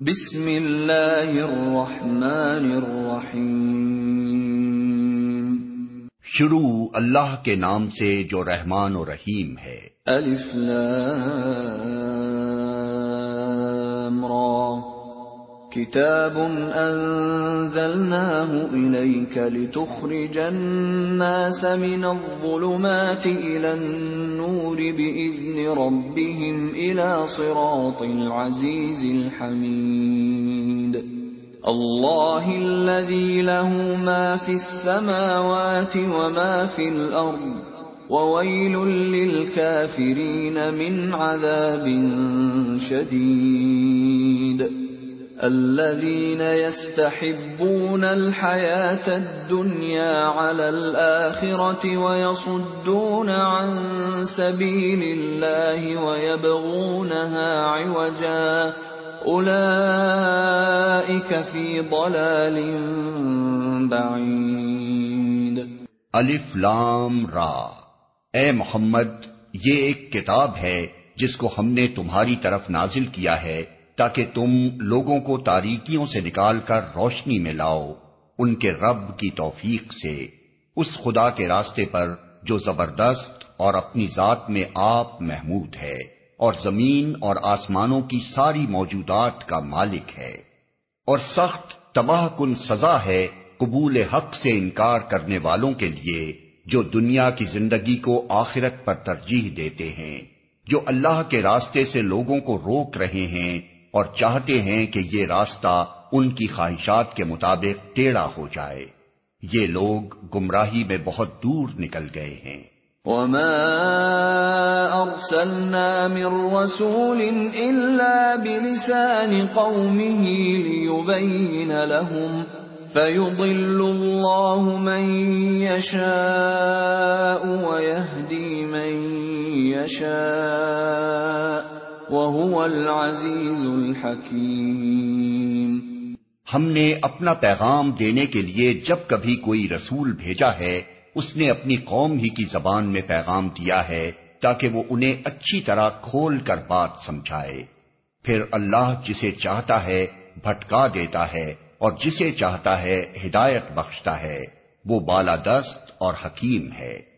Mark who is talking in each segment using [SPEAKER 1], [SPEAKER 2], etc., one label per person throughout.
[SPEAKER 1] بسم اللہ الرحمن الرحیم۔
[SPEAKER 2] شروع اللہ کے نام سے جو رحمان و رحیم ہے۔
[SPEAKER 1] الف لام۔ كتاب أنزلناه إليك لتخرج الناس من الظلمات إلى النور بإذن ربهم إلى صراط العزيز الحميد الله الذي له ما في السماوات وما في الأرض وويل للكافرين من عذاب شديد الذين يستحبون الحياة الدنيا على الآخرة ويصدون عن سبيل الله ويبغونها عوجا أولئك في ضلال بعيد.
[SPEAKER 2] الف لام را. اے محمد، یہ ایک کتاب ہے جس کو ہم نے تمہاری طرف نازل کیا ہے۔ تاکہ تم لوگوں کو تاریکیوں سے نکال کر روشنی میں لاؤ، ان کے رب کی توفیق سے۔ اس خدا کے راستے پر جو زبردست اور اپنی ذات میں آپ محمود ہے، اور زمین اور آسمانوں کی ساری موجودات کا مالک ہے۔ اور سخت تباہ کن سزا ہے قبول حق سے انکار کرنے والوں کے لیے، جو دنیا کی زندگی کو آخرت پر ترجیح دیتے ہیں، جو اللہ کے راستے سے لوگوں کو روک رہے ہیں اور چاہتے ہیں کہ یہ راستہ ان کی خواہشات کے مطابق ٹیڑھا ہو جائے۔ یہ لوگ گمراہی میں بہت دور نکل گئے ہیں۔
[SPEAKER 1] وما ارسلنا من رسول الا بلسان قومه ليبين لهم فيضل الله من يشاء ويهدي من يشاء العزیز الحکیم۔
[SPEAKER 2] ہم نے اپنا پیغام دینے کے لیے جب کبھی کوئی رسول بھیجا ہے، اس نے اپنی قوم ہی کی زبان میں پیغام دیا ہے تاکہ وہ انہیں اچھی طرح کھول کر بات سمجھائے۔ پھر اللہ جسے چاہتا ہے بھٹکا دیتا ہے اور جسے چاہتا ہے ہدایت بخشتا ہے۔ وہ بالادست اور حکیم ہے۔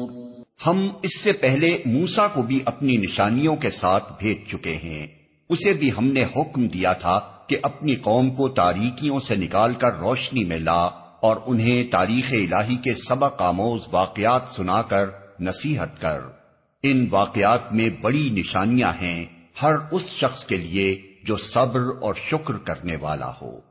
[SPEAKER 2] ہم اس سے پہلے موسا کو بھی اپنی نشانیوں کے ساتھ بھیج چکے ہیں۔ اسے بھی ہم نے حکم دیا تھا کہ اپنی قوم کو تاریکیوں سے نکال کر روشنی میں لا اور انہیں تاریخ الہی کے سبق آموز واقعات سنا کر نصیحت کر۔ ان واقعات میں بڑی نشانیاں ہیں ہر اس شخص کے لیے جو صبر اور شکر کرنے والا ہو۔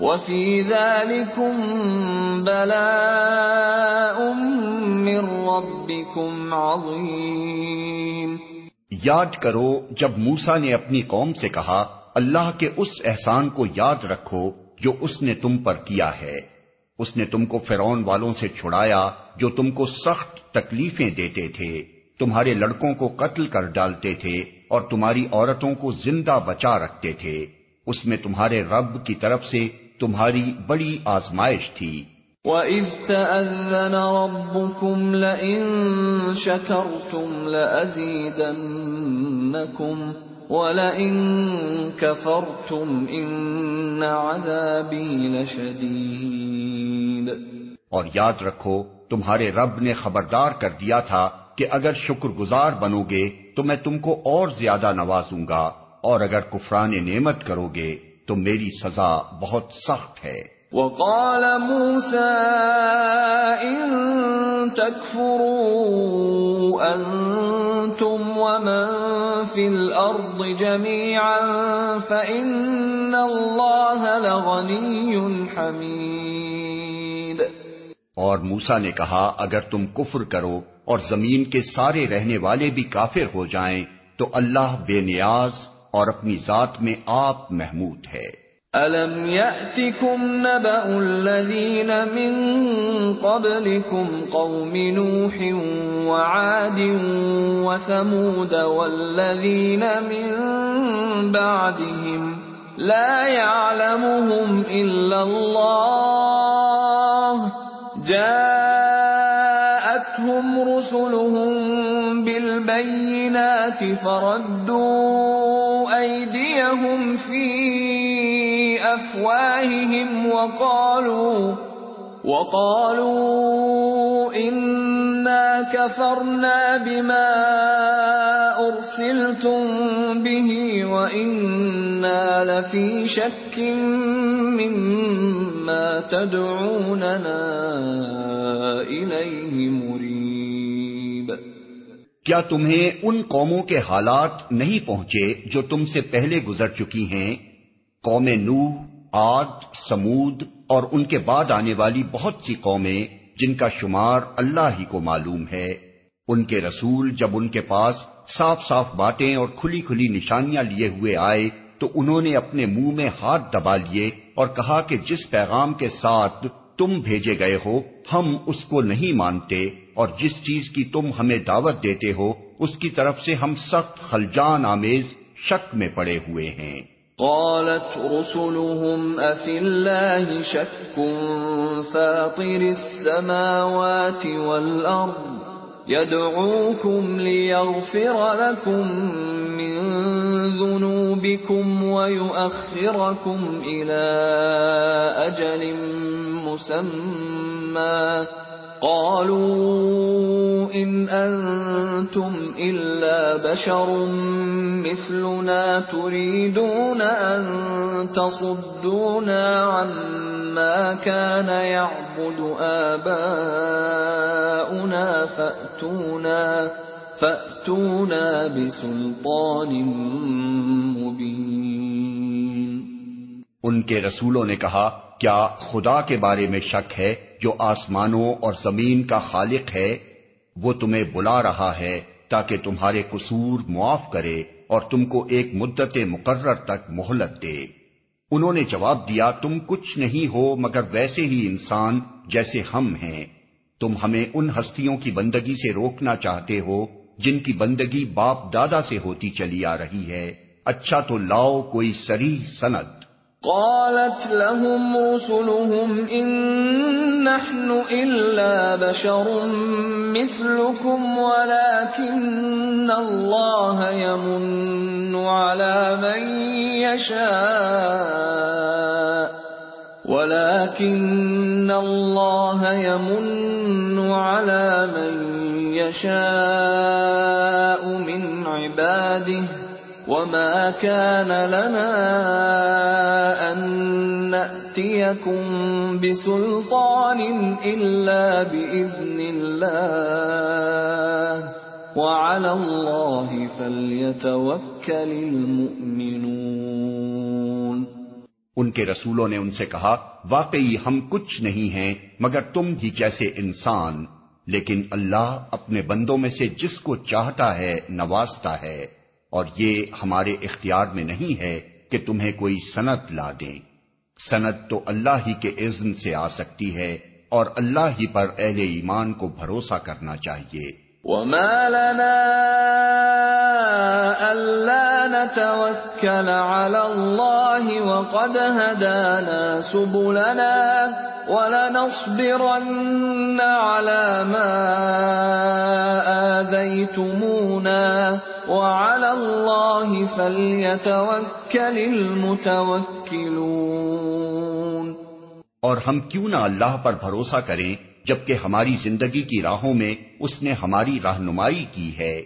[SPEAKER 1] وفی ذلكم بلاء من ربكم عظیم
[SPEAKER 2] یاد کرو، جب موسا نے اپنی قوم سے کہا، اللہ کے اس احسان کو یاد رکھو جو اس نے تم پر کیا ہے۔ اس نے تم کو فرون والوں سے چھڑایا جو تم کو سخت تکلیفیں دیتے تھے۔ تمہارے لڑکوں کو قتل کر ڈالتے تھے اور تمہاری عورتوں کو زندہ بچا رکھتے تھے۔ اس میں تمہارے رب کی طرف سے تمہاری بڑی آزمائش تھی۔
[SPEAKER 1] وَإِذْ تَأَذَّنَ رَبُّكُمْ لَئِن شَكَرْتُمْ لَأَزِيدَنَّكُمْ وَلَئِن كَفَرْتُمْ إِنَّ عَذَابِي لَشَدِيدٌ۔
[SPEAKER 2] اور یاد رکھو تمہارے رب نے خبردار کر دیا تھا کہ اگر شکر گزار بنو گے تو میں تم کو اور زیادہ نوازوں گا اور اگر کفران نعمت کرو گے تو میری سزا بہت سخت ہے۔
[SPEAKER 1] وقال موسى إن تكفروا أنتم ومن في الأرض جميعا فإن الله لغني حميد۔
[SPEAKER 2] اور موسا نے کہا اگر تم کفر کرو اور زمین کے سارے رہنے والے بھی کافر ہو جائیں تو اللہ بے نیاز اور اپنی ذات میں آپ محمود ہے۔
[SPEAKER 1] أَلَمْ يَأْتِكُمْ نَبَأُ الَّذِينَ مِن قَبْلِكُمْ قَوْمِ نُوحٍ وَعَادٍ وَثَمُودَ وَالَّذِينَ مِن بَعْدِهِمْ لَا يَعْلَمُهُمْ إِلَّا اللَّهُ جَاءَتْهُمْ رُسُلُهُم بِالْبَيِّنَاتِ فَرَدُّوا أَيْدِيَهُمْ فِي أَفْوَاهِهِمْ وَقَالُوا وَقَالُوا إِنَّا كَفَرْنَا بِمَا أُرْسِلْتُم بِهِ وَإِنَّا لَفِي شَكٍّ مِّمَّا تَدْعُونَنَا إِلَيْهِ مُرِيبٍ
[SPEAKER 2] کیا تمہیں ان قوموں کے حالات نہیں پہنچے جو تم سے پہلے گزر چکی ہیں؟ قوم نوح آد سمود اور ان کے بعد آنے والی بہت سی قومیں جن کا شمار اللہ ہی کو معلوم ہے۔ ان کے رسول جب ان کے پاس صاف صاف باتیں اور کھلی کھلی نشانیاں لیے ہوئے آئے، تو انہوں نے اپنے منہ میں ہاتھ دبا لیے اور کہا کہ جس پیغام کے ساتھ تم بھیجے گئے ہو، ہم اس کو نہیں مانتے۔ اور جس چیز کی تم ہمیں دعوت دیتے ہو، اس کی طرف سے ہم سخت خلجان آمیز شک میں پڑے ہوئے ہیں۔
[SPEAKER 1] قالت رسلهم أفي الله شك فاطر السماوات والأرض، يدعوكم ليغفر لكم من ذنوبكم ويؤخركم إلى أجل مسمى. قالوا إن أنتم إلا بشر مثلنا تريدون أن تصدونا عما كان يعبد آباؤنا فأتونا فأتونا بسلطان مبين.
[SPEAKER 2] ان کے رسولوں نے کہا کیا خدا کے بارے میں شک ہے جو آسمانوں اور زمین کا خالق ہے؟ وہ تمہیں بلا رہا ہے تاکہ تمہارے قصور معاف کرے اور تم کو ایک مدت مقرر تک مہلت دے۔ انہوں نے جواب دیا، تم کچھ نہیں ہو مگر ویسے ہی انسان جیسے ہم ہیں۔ تم ہمیں ان ہستیوں کی بندگی سے روکنا چاہتے ہو جن کی بندگی باپ دادا سے ہوتی چلی آ رہی ہے۔ اچھا تو لاؤ کوئی سری سند۔
[SPEAKER 1] قالت لهم رسلهم إن نحن إلا بشر مثلكم ولكن الله يمن على من يشاء ولكن الله يمن على من يشاء من عباده وما كان لنا أن نأتيكم بسلطان إلا بإذن الله وعلى الله فليتوكل المؤمنون
[SPEAKER 2] ان کے رسولوں نے ان سے کہا، واقعی ہم کچھ نہیں ہیں، مگر تم ہی جیسے انسان، لیکن اللہ اپنے بندوں میں سے جس کو چاہتا ہے، نوازتا ہے۔ اور یہ ہمارے اختیار میں نہیں ہے کہ تمہیں کوئی صنعت لا دیں۔ صنعت تو اللہ ہی کے عزن سے آ سکتی ہے اور اللہ ہی پر اہل ایمان کو بھروسہ کرنا چاہیے۔
[SPEAKER 1] وما لنا ألا نتوكل على الله وقد هدانا سبلنا ولنصبرن على ما آذيتمونا فليتوكل المتوكلون
[SPEAKER 2] اور ہم کیوں نہ اللہ پر بھروسہ کریں جبکہ ہماری زندگی کی راہوں میں اس نے ہماری رہنمائی کی ہے۔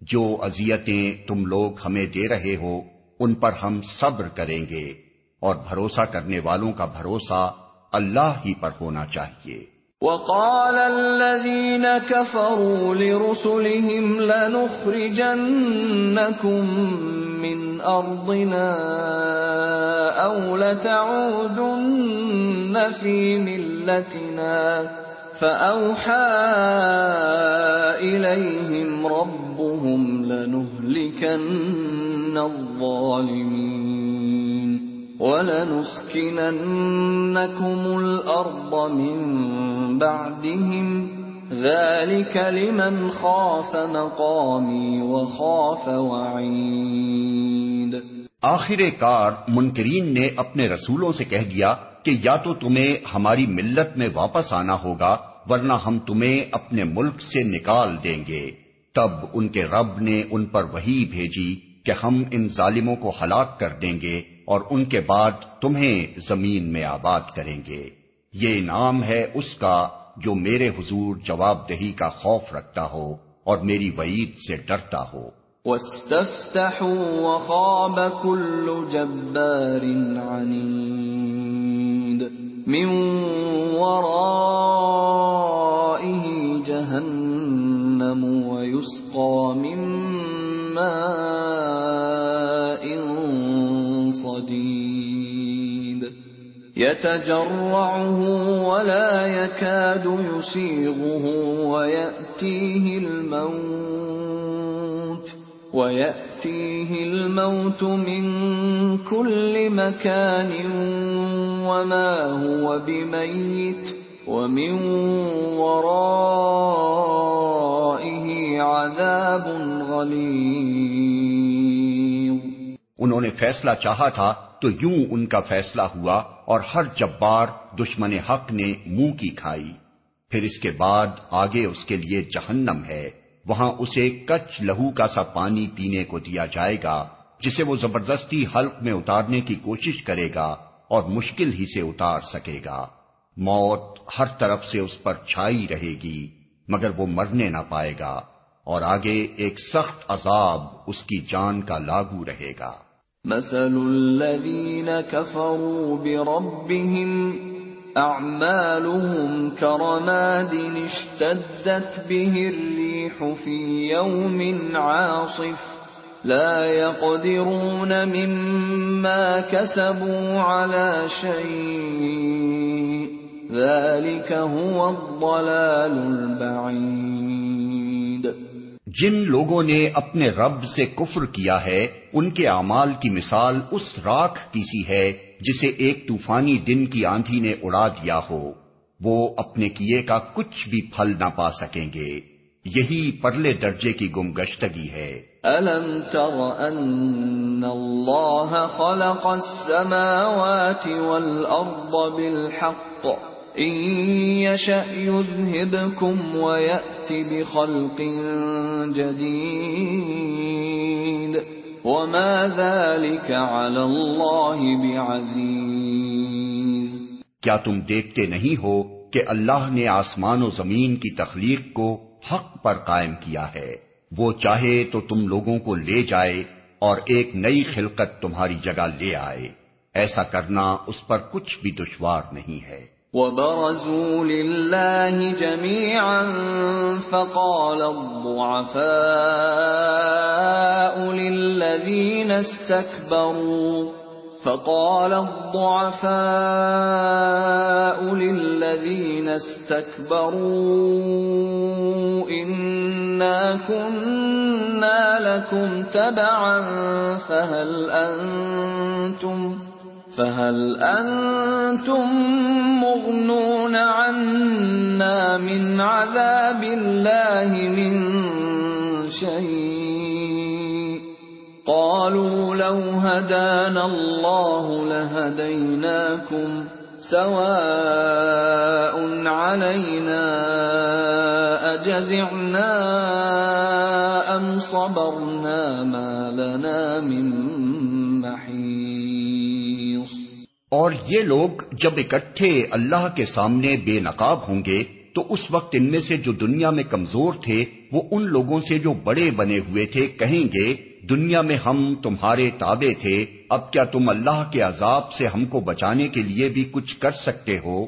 [SPEAKER 2] جو اذیتیں تم لوگ ہمیں دے رہے ہو، ان پر ہم صبر کریں گے۔ اور بھروسہ کرنے والوں کا بھروسہ اللہ ہی پر ہونا چاہیے۔
[SPEAKER 1] وقال الذين كفروا لرسلهم لنخرجنكم من أرضنا أو لتعودن في ملتنا فأوحى إليهم ربهم لنهلكن الظالمين وَلَنُسْكِنَنَّكُمُ الْأَرْضَ مِن بَعْدِهِمْ ذَلِكَ لِمَنْ خَافَ مَقَامِي وَخَافَ وَعِيدِ
[SPEAKER 2] آخر کار منکرین نے اپنے رسولوں سے کہہ دیا کہ یا تو تمہیں ہماری ملت میں واپس آنا ہوگا، ورنہ ہم تمہیں اپنے ملک سے نکال دیں گے۔ تب ان کے رب نے ان پر وہی بھیجی کہ ہم ان ظالموں کو ہلاک کر دیں گے۔ اور ان کے بعد تمہیں زمین میں آباد کریں گے۔ یہ انعام ہے اس کا جو میرے حضور جواب دہی کا خوف رکھتا ہو اور میری وعید سے ڈرتا ہو۔
[SPEAKER 1] وَاسْتَفْتَحُوا وَخَابَ كُلُّ جَبَّارٍ عَنِيدٍ مِّن وَرَائِهِ جَهَنَّمُ وَيُسْقَى مِن يتجرعه ولا يكاد يسيغه ويأتيه الموت ويأتيه الموت من كل مكان وما هو بميت ومن ورائه عذاب غليظ
[SPEAKER 2] انہوں نے فیصلہ چاہا تھا تو یوں ان کا فیصلہ ہوا اور ہر جبار دشمن حق نے منہ کی کھائی۔ پھر اس کے بعد آگے اس کے لیے جہنم ہے۔ وہاں اسے کچ لہو کا سا پانی پینے کو دیا جائے گا، جسے وہ زبردستی حلق میں اتارنے کی کوشش کرے گا اور مشکل ہی سے اتار سکے گا۔ موت ہر طرف سے اس پر چھائی رہے گی، مگر وہ مرنے نہ پائے گا اور آگے ایک سخت عذاب اس کی جان کا لاگو رہے گا۔
[SPEAKER 1] مثل الذين كفروا بربهم أعمالهم كرماد اشتدت به الريح في يوم عاصف لا يقدرون مما كسبوا على شيء ذلك هو الضلال البعيد
[SPEAKER 2] جن لوگوں نے اپنے رب سے کفر کیا ہے، ان کے اعمال کی مثال اس راکھ کی سی ہے جسے ایک طوفانی دن کی آندھی نے اڑا دیا ہو۔ وہ اپنے کیے کا کچھ بھی پھل نہ پا سکیں گے۔ یہی پرلے درجے کی گم گشتگی ہے۔
[SPEAKER 1] الم تر ان اللہ خلق السماوات والارض بالحق ان يشأ يذهبكم ويأتي بخلق جديد وما ذلك على الله بعزيز
[SPEAKER 2] کیا تم دیکھتے نہیں ہو کہ اللہ نے آسمان و زمین کی تخلیق کو حق پر قائم کیا ہے؟ وہ چاہے تو تم لوگوں کو لے جائے اور ایک نئی خلقت تمہاری جگہ لے آئے۔ ایسا کرنا اس پر کچھ بھی دشوار نہیں ہے۔
[SPEAKER 1] وبرزوا لله جميعا فقال الضعفاء للذين استكبروا فقال الضعفاء للذين استكبروا إنا كنا لكم تبعا فهل أنتم فهل أنتم مغنون عنا من عذاب الله من شيء؟ قالوا لو هدانا الله لهديناكم سواء علينا أجزعنا أم صبرنا ما لنا من
[SPEAKER 2] اور یہ لوگ جب اکٹھے اللہ کے سامنے بے نقاب ہوں گے، تو اس وقت ان میں سے جو دنیا میں کمزور تھے، وہ ان لوگوں سے جو بڑے بنے ہوئے تھے، کہیں گے، دنیا میں ہم تمہارے تابے تھے، اب کیا تم اللہ کے عذاب سے ہم کو بچانے کے لیے بھی کچھ کر سکتے ہو؟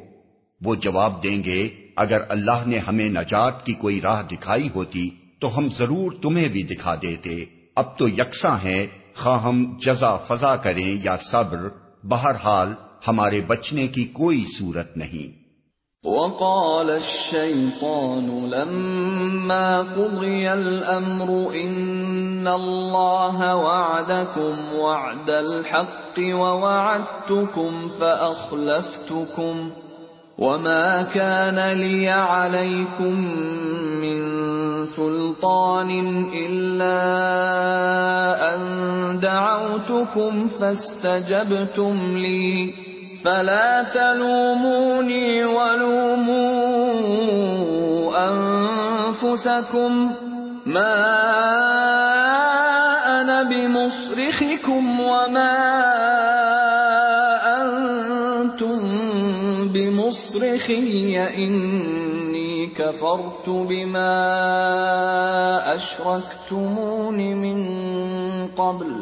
[SPEAKER 2] وہ جواب دیں گے، اگر اللہ نے ہمیں نجات کی کوئی راہ دکھائی ہوتی، تو ہم ضرور تمہیں بھی دکھا دیتے۔ اب تو یکساں ہیں خواہ ہم جزا فضا کریں یا صبر بہرحال ہمارے بچنے کی کوئی صورت نہیں۔
[SPEAKER 1] وقال الشيطان لما قضي الامر ان الله وعدكم وعد الحق ووعدتكم فاخلفتكم وما كان لي عليكم من سلطان الا ان دعوتكم فاستجبتم لي. فلا تلوموني ولوموا انفسكم ما انا بمصرخكم وما انتم بمصرخي اني كفرت بما اشركتمون من قبل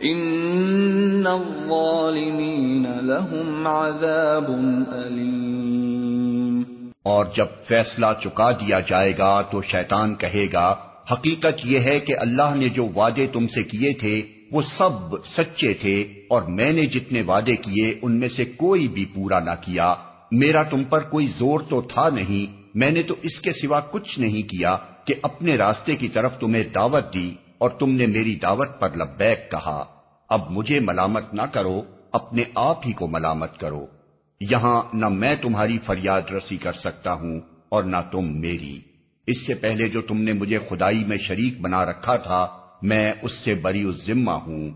[SPEAKER 1] ان الظالمین لهم عذاب علیم
[SPEAKER 2] اور جب فیصلہ چکا دیا جائے گا تو شیطان کہے گا، حقیقت یہ ہے کہ اللہ نے جو وعدے تم سے کیے تھے، وہ سب سچے تھے، اور میں نے جتنے وعدے کیے، ان میں سے کوئی بھی پورا نہ کیا۔ میرا تم پر کوئی زور تو تھا نہیں میں نے تو اس کے سوا کچھ نہیں کیا کہ اپنے راستے کی طرف تمہیں دعوت دی اور تم نے میری دعوت پر لبیک کہا، اب مجھے ملامت نہ کرو، اپنے آپ ہی کو ملامت کرو۔ یہاں نہ میں تمہاری فریاد رسی کر سکتا ہوں اور نہ تم میری۔ اس سے پہلے جو تم نے مجھے خدائی میں شریک بنا رکھا تھا، میں اس سے بری ذمہ ہوں۔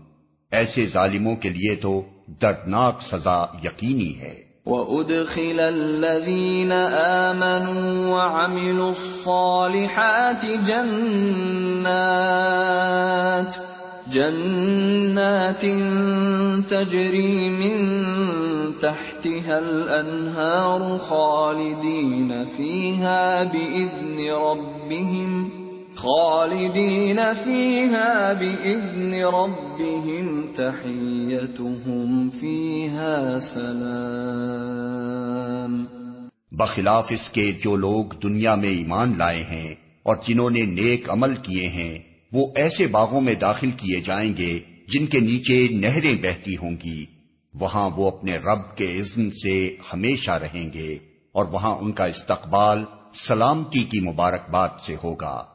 [SPEAKER 2] ایسے ظالموں کے لیے تو دردناک سزا یقینی ہے۔
[SPEAKER 1] وَأُدْخِلَ الَّذِينَ آمَنُوا وَعَمِلُوا الصَّالِحَاتِ جَنَّاتٍ جَنَّاتٍ تَجْرِي مِن تَحْتِهَا الْأَنْهَارُ خَالِدِينَ فِيهَا بِإِذْنِ رَبِّهِمْ خالدین فیہا بِإِذْنِ رَبِّهِمْ تَحِيَّتُهُمْ فِيهَا سَلَامٌ
[SPEAKER 2] بخلاف اس کے جو لوگ دنیا میں ایمان لائے ہیں اور جنہوں نے نیک عمل کیے ہیں، وہ ایسے باغوں میں داخل کیے جائیں گے جن کے نیچے نہریں بہتی ہوں گی۔ وہاں وہ اپنے رب کے اذن سے ہمیشہ رہیں گے اور وہاں ان کا استقبال سلامتی کی مبارکباد سے ہوگا۔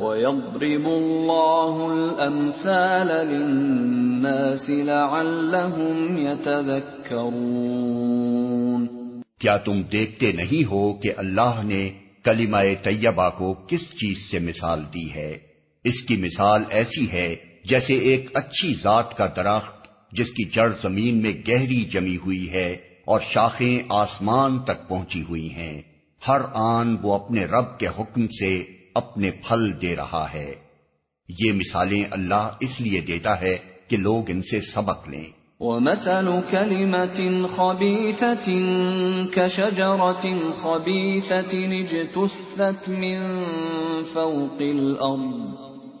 [SPEAKER 1] وَيَضْرِبُ اللَّهُ الْأَمْثَالَ لِلنَّاسِ لَعَلَّهُمْ يَتَذَكَّرُونَ
[SPEAKER 2] کیا تم دیکھتے نہیں ہو کہ اللہ نے کلمہ طیبہ کو کس چیز سے مثال دی ہے؟ اس کی مثال ایسی ہے جیسے ایک اچھی ذات کا درخت جس کی جڑ زمین میں گہری جمی ہوئی ہے اور شاخیں آسمان تک پہنچی ہوئی ہیں۔ ہر آن وہ اپنے رب کے حکم سے اپنے پھل دے رہا ہے۔ یہ مثالیں اللہ اس لیے دیتا ہے کہ لوگ ان سے سبق لیں۔
[SPEAKER 1] وَمَثَلُ كَلِمَةٍ خَبِيثَةٍ كَشَجَرَةٍ خَبِيثَةٍ اجْتُثَّتْ مِن فَوْقِ الْأَرْضِ۔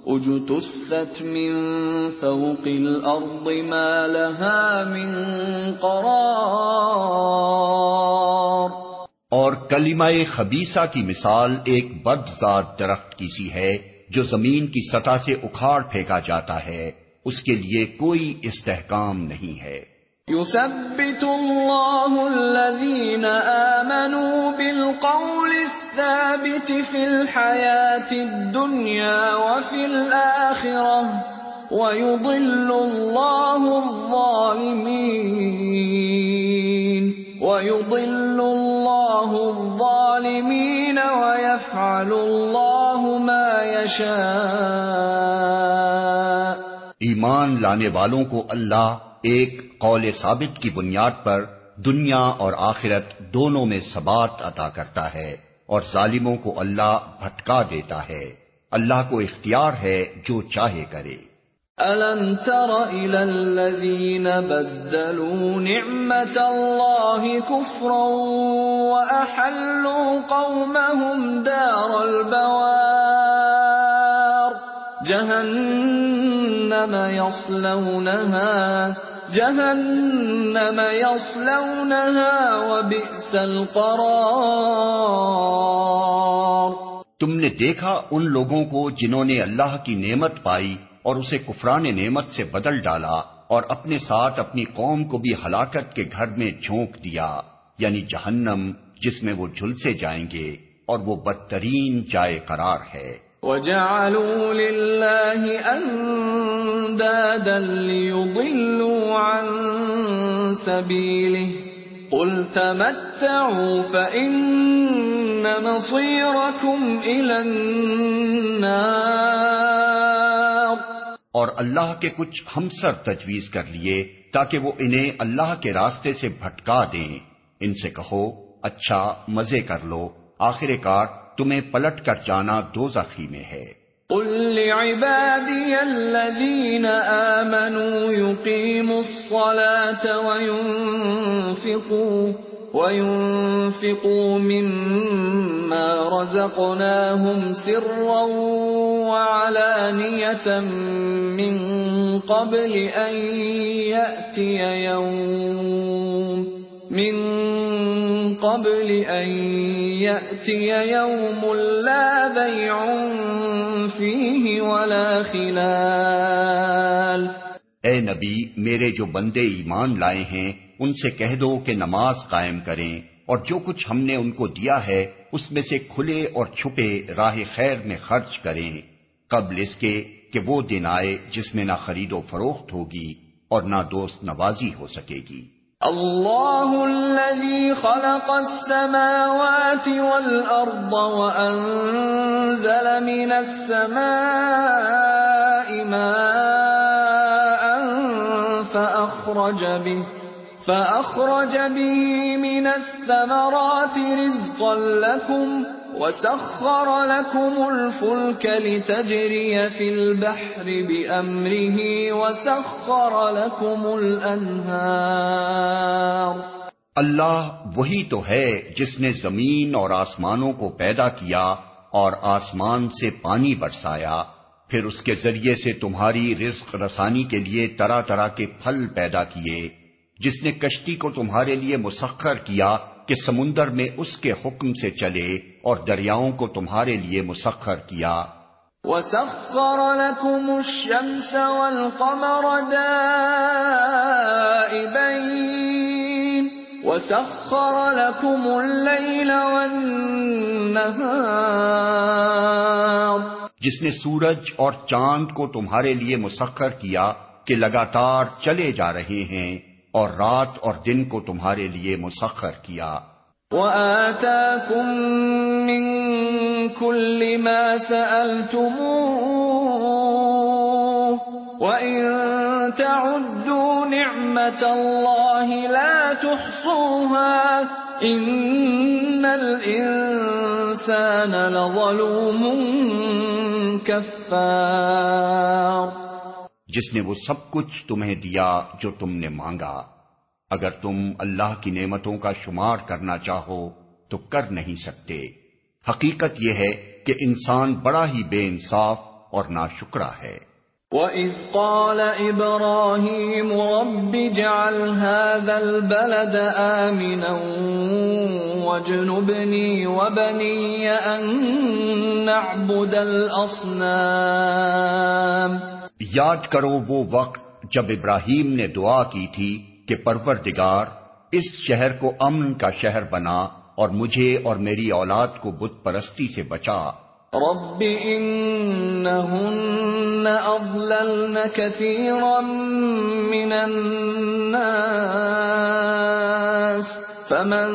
[SPEAKER 1] اجْتُثَّتْ مِن فَوْقِ الْأَرْضِ مَا لَهَا مِن قَرَارٍ۔
[SPEAKER 2] اور کلمہ خبیصہ کی مثال ایک بد ذات درخت کی سی ہے جو زمین کی سطح سے اکھاڑ پھینکا جاتا ہے۔ اس کے لیے کوئی استحکام نہیں ہے۔
[SPEAKER 1] يثبت الله الذين آمنوا بالقول الثابت في الحياة الدنيا وفي الآخرة ويضل الله الظالمين ويضل الله الظالمين ويفعل الله ما يشاء
[SPEAKER 2] ایمان لانے والوں کو اللہ ایک قول ثابت کی بنیاد پر دنیا اور آخرت دونوں میں ثبات عطا کرتا ہے اور ظالموں کو اللہ بھٹکا دیتا ہے۔ اللہ کو اختیار ہے جو چاہے کرے۔
[SPEAKER 1] أَلَمْ تَرَ إِلَى الَّذِينَ بَدَّلُوا نِعْمَةَ اللَّهِ كُفْرًا وَأَحَلُّوا قَوْمَهُمْ دَارَ الْبَوَارِ جَهَنَّمَ يَصْلَوْنَهَا جہنم يصلونها وبئس القرار
[SPEAKER 2] تم نے دیکھا ان لوگوں کو جنہوں نے اللہ کی نعمت پائی اور اسے کفران نعمت سے بدل ڈالا اور اپنے ساتھ اپنی قوم کو بھی ہلاکت کے گھر میں جھونک دیا یعنی جہنم، جس میں وہ جھلسے جائیں گے اور وہ بدترین جائے قرار ہے۔
[SPEAKER 1] وَجَعَلُوا لِلَّهِ أَنْدَادًا لِيُضِلُّوا عَنْ سَبِيلِهِ قُلْ تَمَتَّعُوا فَإِنَّ مَصِيرَكُمْ إِلَى النَّارِ
[SPEAKER 2] اور اللہ کے کچھ ہمسر تجویز کر لیے تاکہ وہ انہیں اللہ کے راستے سے بھٹکا دیں۔ ان سے کہو اچھا مزے کر لو۔ آخر کار تمہیں پلٹ کر جانا دو زخی میں ہے۔
[SPEAKER 1] قل لعبادي الذين آمنوا يقيموا الصلاة وينفقوا وينفقوا مما رزقناهم سرا وعلانية من قبل أن يأتي يوم من قبل ان ياتي يوم لا بيع فيه ولا خلال
[SPEAKER 2] اے نبی، میرے جو بندے ایمان لائے ہیں، ان سے کہہ دو کہ نماز قائم کریں، اور جو کچھ ہم نے ان کو دیا ہے، اس میں سے کھلے اور چھپے راہ خیر میں خرچ کریں۔ قبل اس کے کہ وہ دن آئے جس میں نہ خرید و فروخت ہوگی اور نہ دوست نوازی ہو سکے گی۔
[SPEAKER 1] الله الذي خلق السماوات والأرض وأنزل من السماء ماء فأخرج به فأخرج به من الثمرات رزقا لكم، وسخر لكم الفلك لتجري في البحر بأمره، وسخر لكم الأنهار.
[SPEAKER 2] اللہ وہی تو ہے جس نے زمین اور آسمانوں کو پیدا کیا اور آسمان سے پانی برسایا۔ پھر اس کے ذریعے سے تمہاری رزق رسانی کے لیے طرح طرح کے پھل پیدا کیے، جس نے کشتی کو تمہارے لیے مسخر کیا کہ سمندر میں اس کے حکم سے چلے اور دریاؤں کو تمہارے لیے مسخر کیا۔
[SPEAKER 1] وَسَخَّرَ لَكُمُ الشَّمْسَ وَالْقَمَرَ دَائِبَيْنِ وَسَخَّرَ لَكُمُ اللَّيْلَ وَالنَّهَارَ
[SPEAKER 2] جس نے سورج اور چاند کو تمہارے لیے مسخر کیا کہ لگاتار چلے جا رہے ہیں اور رات اور دن کو تمہارے لیے مسخر کیا۔
[SPEAKER 1] وَآتَاكُم مِّن كُلِّ مَا سَأَلْتُمُوهُ وَإِن تَعُدُّوا نِعْمَةَ اللَّهِ لَا تُحْصُوهَا إِنَّ الْإِنسَانَ لَظَلُومٌ كَفَّارٌ۔
[SPEAKER 2] جس نے وہ سب کچھ تمہیں دیا جو تم نے مانگا۔ اگر تم اللہ کی نعمتوں کا شمار کرنا چاہو تو کر نہیں سکتے۔ حقیقت یہ ہے کہ انسان بڑا ہی بے انصاف اور ناشکرا ہے۔
[SPEAKER 1] وَإِذْ قَالَ إِبْرَاهِيمُ رَبِّ جَعَلْ هَذَا الْبَلَدَ آمِنًا وَاجْنُبْنِي وَبَنِيَّ أَن نَّعْبُدَ الْأَصْنَامَ۔
[SPEAKER 2] یاد کرو وہ وقت جب ابراہیم نے دعا کی تھی کہ پروردگار اس شہر کو امن کا شہر بنا اور مجھے اور میری اولاد کو بت پرستی سے بچا۔
[SPEAKER 1] رب انہن اضللن كثيرا من الناس، فمن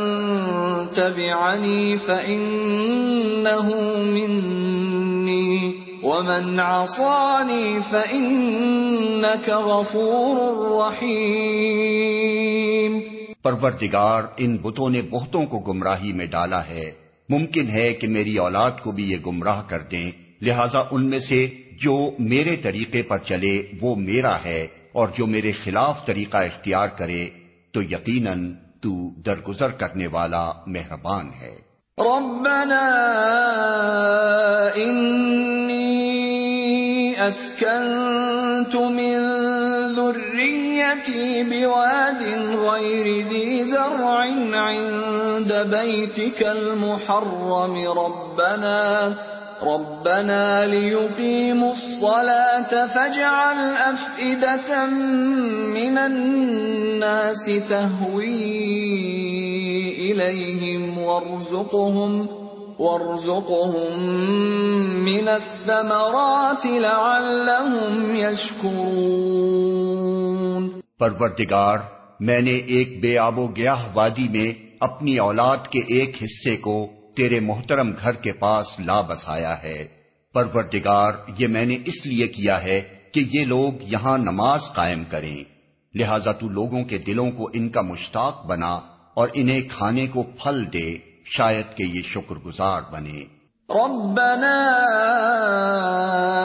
[SPEAKER 1] تبعني فإنه مني، ومن عصاني فإنك غفور رحيم۔
[SPEAKER 2] پروردگار ان بتوں نے بہتوں کو گمراہی میں ڈالا ہے۔ ممکن ہے کہ میری اولاد کو بھی یہ گمراہ کر دیں، لہذا ان میں سے جو میرے طریقے پر چلے وہ میرا ہے اور جو میرے خلاف طریقہ اختیار کرے، تو یقیناً تو درگزر کرنے والا مہربان ہے۔
[SPEAKER 1] ربنا انی اسکنت من ذریتی بواد غیر ذی زرع عند بیتک المحرم. ربنا ربنا ليقيموا الصلاة فاجعل أفئدة من الناس تهوي إليهم وارزقهم وارزقهم من الثمرات لعلهم يشكرون.
[SPEAKER 2] پروردگار، میں نے ایک بے آب و گیاہ وادی میں اپنی اولاد کے ایک حصے کو تیرے محترم گھر کے پاس لا بسایا ہے۔ پروردگار، یہ میں نے اس لیے کیا ہے کہ یہ لوگ یہاں نماز قائم کریں۔ لہذا تو لوگوں کے دلوں کو ان کا مشتاق بنا اور انہیں کھانے کو پھل دے، شاید کہ یہ شکر گزار بنے۔
[SPEAKER 1] ربنا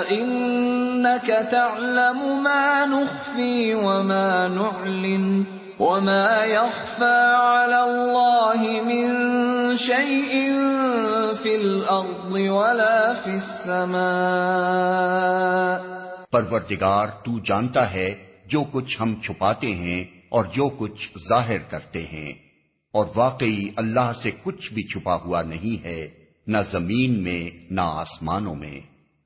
[SPEAKER 1] انك تعلم ما نخفي وما نعلن وما يخفى على الله شيء في الارض ولا في السماء.
[SPEAKER 2] پروردگار تو جانتا ہے جو کچھ ہم چھپاتے ہیں اور جو کچھ ظاہر کرتے ہیں، اور واقعی اللہ سے کچھ بھی چھپا ہوا نہیں ہے، نہ زمین میں، نہ آسمانوں میں۔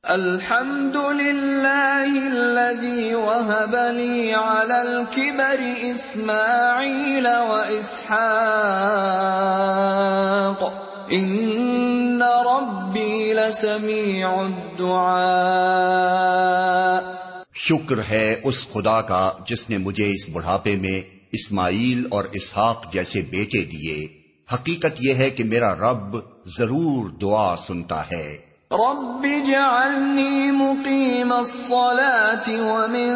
[SPEAKER 1] الحمد لله الذي وهب لي على الكبر اسماعيل واسحاق ان ربي لسميع الدعاء.
[SPEAKER 2] شکر ہے اس خدا کا جس نے مجھے اس بڑھاپے میں اسماعیل اور اسحاق جیسے بیٹے دیے۔ حقیقت یہ ہے کہ میرا رب ضرور دعا سنتا ہے۔
[SPEAKER 1] رب جعلنی مقیم الصلاة ومن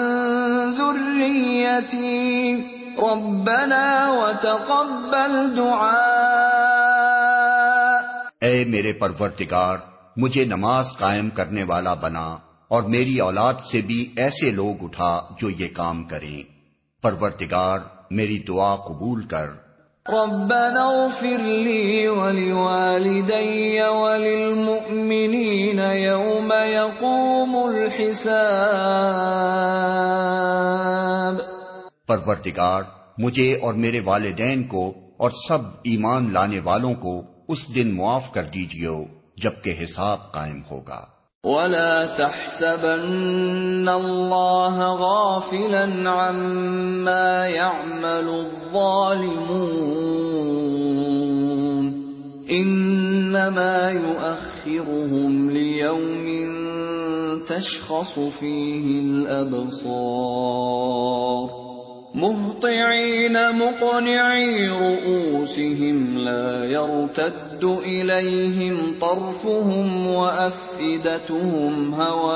[SPEAKER 1] ذریتی ربنا وتقبل دعاء
[SPEAKER 2] اے میرے پرورتگار مجھے نماز قائم کرنے والا بنا اور میری اولاد سے بھی ایسے لوگ اٹھا جو یہ کام کریں۔ پرورتگار میری دعا قبول کر۔
[SPEAKER 1] ربنا اغفر لي ولوالدي وللمؤمنين يوم يقوم الحساب.
[SPEAKER 2] پروردگار، مجھے اور میرے والدین کو اور سب ایمان لانے والوں کو اس دن معاف کر دیجیے جبکہ حساب قائم ہوگا۔
[SPEAKER 1] ولا تحسبن الله غافلا عما يعمل الظالمون انما يؤخرهم ليوم تشخص فيه الابصار مهطعين مقنعي رؤوسهم لا يرتد إليهم طرفهم وأفئدتهم هواء.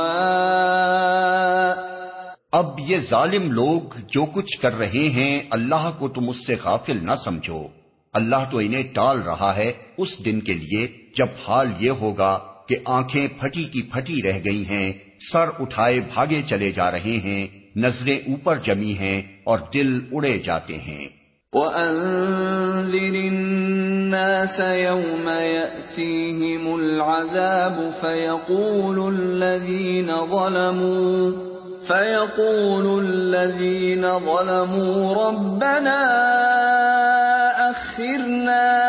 [SPEAKER 2] اب یہ ظالم لوگ جو کچھ کر رہے ہیں، اللہ کو تم اس سے غافل نہ سمجھو۔ اللہ تو انہیں ٹال رہا ہے اس دن کے لیے، جب حال یہ ہوگا کہ آنکھیں پھٹی کی پھٹی رہ گئی ہیں، سر اٹھائے بھاگے چلے جا رہے ہیں۔ نظریں اوپر جمی ہیں اور دل اڑے جاتے ہیں۔
[SPEAKER 1] وَأَنذِرِ النَّاسَ يَوْمَ يَأْتِيهِمُ الْعَذَابُ فَيَقُولُ الَّذِينَ ظَلَمُوا، فَيَقُولُ الَّذِينَ ظَلَمُوا رَبَّنَا أَخِّرْنَا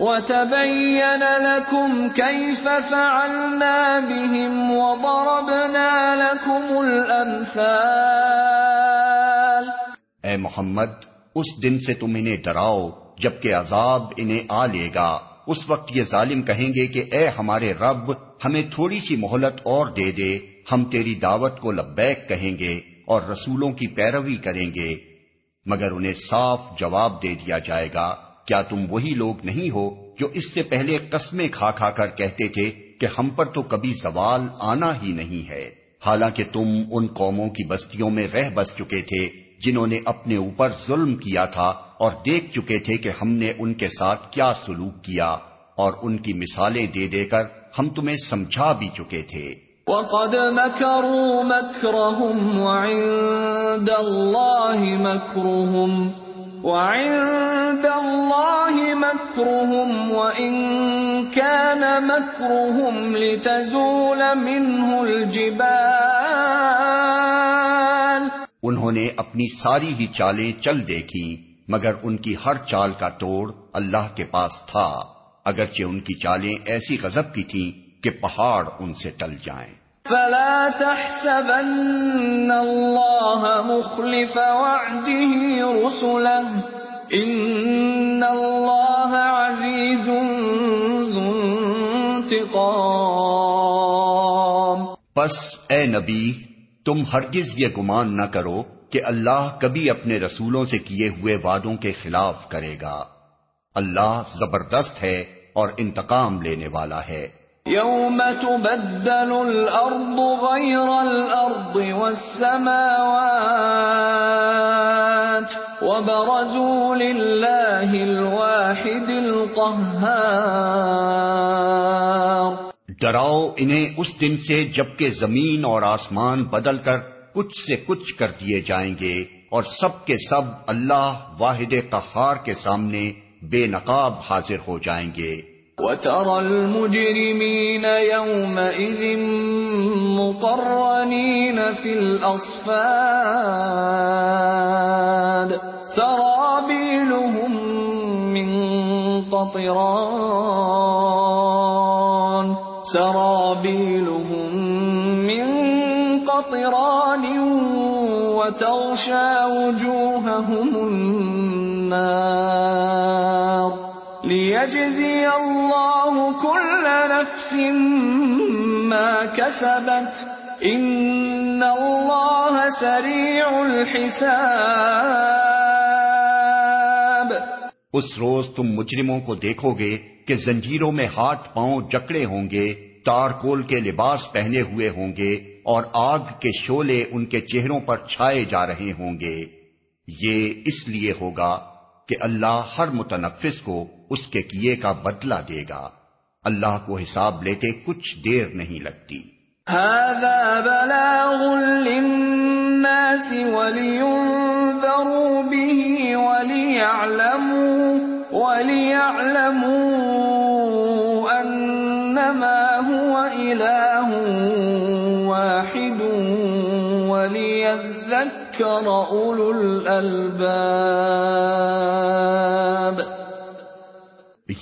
[SPEAKER 1] وتبين لكم كيف فعلنا بهم وضربنا لكم الأمثال.
[SPEAKER 2] اے محمد، اس دن سے تم انہیں ڈراؤ، جبکہ عذاب انہیں آ لے گا۔ اس وقت یہ ظالم کہیں گے کہ اے ہمارے رب، ہمیں تھوڑی سی مہلت اور دے دے، ہم تیری دعوت کو لبیک کہیں گے اور رسولوں کی پیروی کریں گے، مگر انہیں صاف جواب دے دیا جائے گا۔ کیا تم وہی لوگ نہیں ہو جو اس سے پہلے قسمیں کھا کھا کر کہتے تھے کہ ہم پر تو کبھی زوال آنا ہی نہیں ہے؟ حالانکہ تم ان قوموں کی بستیوں میں رہ بس چکے تھے جنہوں نے اپنے اوپر ظلم کیا تھا اور دیکھ چکے تھے کہ ہم نے ان کے ساتھ کیا سلوک کیا اور ان کی مثالیں دے دے کر ہم تمہیں سمجھا بھی چکے تھے۔
[SPEAKER 1] وَقَدْ مَكَرُوا مَكْرَهُمْ وَعِندَ اللَّهِ مَكْرُهُمْ وَعِندَ اللَّهِ مَكْرُهُمْ وَإِن كَانَ مَكْرُهُمْ لِتَزُولَ مِنْهُ الْجِبَالُ.
[SPEAKER 2] انہوں نے اپنی ساری ہی چالیں چل دیکھی مگر ان کی ہر چال کا توڑ اللہ کے پاس تھا۔ اگرچہ ان کی چالیں ایسی غضب کی تھیں کہ پہاڑ ان سے ٹل جائیں۔
[SPEAKER 1] فلا تحسبن اللہ مخلف وعده رسله. ان اللہ عزیز ذو انتقام۔
[SPEAKER 2] پس اے نبی تم ہرگز یہ گمان نہ کرو کہ اللہ کبھی اپنے رسولوں سے کیے ہوئے وعدوں کے خلاف کرے گا۔ اللہ زبردست ہے اور انتقام لینے والا ہے۔
[SPEAKER 1] یوم تبدل الارض غیر الارض والسماوات۔ وبرزوا للہ الواحد القہار
[SPEAKER 2] ڈراؤ انہیں اس دن سے جبکہ زمین اور آسمان بدل کر کچھ سے کچھ کر دیے جائیں گے اور سب کے سب اللہ واحد قہار کے سامنے بے نقاب حاضر ہو جائیں گے۔
[SPEAKER 1] وَتَرَى الْمُجْرِمِينَ يَوْمَئِذٍ مُقَرَّنِينَ فِي الْأَصْفَادِ. سَرَابِيلُهُم مِّن قَطِرَانٍ. سَرَابِيلُهُم مِّن قَطِرَانٍ وَتَغْشَىٰ وُجُوهَهُمُ النَّارُ. لِيَجْزِيَ اللَّهُ نَفْسٍ مَّا كَسَبَتْ إِنَّ اللَّهَ سَرِيعُ الْحِسَابِ
[SPEAKER 2] اس روز تم مجرموں کو دیکھو گے کہ زنجیروں میں ہاتھ پاؤں جکڑے ہوں گے، تار کول کے لباس پہنے ہوئے ہوں گے اور آگ کے شولے ان کے چہروں پر چھائے جا رہے ہوں گے۔ یہ اس لیے ہوگا کہ اللہ ہر متنفس کو اس کے کیے کا بدلہ دے گا۔ اللہ کو حساب لیتے کچھ دیر نہیں لگتی۔
[SPEAKER 1] هذا بلاغ للناس ولينذروا به وليعلموا وليعلموا انما هو اله واحد وليذكر اولو الالباب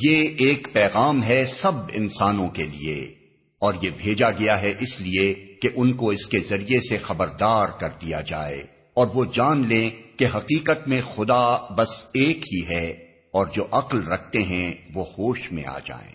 [SPEAKER 2] یہ ایک پیغام ہے سب انسانوں کے لیے، اور یہ بھیجا گیا ہے اس لیے کہ ان کو اس کے ذریعے سے خبردار کر دیا جائے۔ اور وہ جان لیں کہ حقیقت میں خدا بس ایک ہی ہے، اور جو عقل رکھتے ہیں وہ ہوش میں آ جائیں۔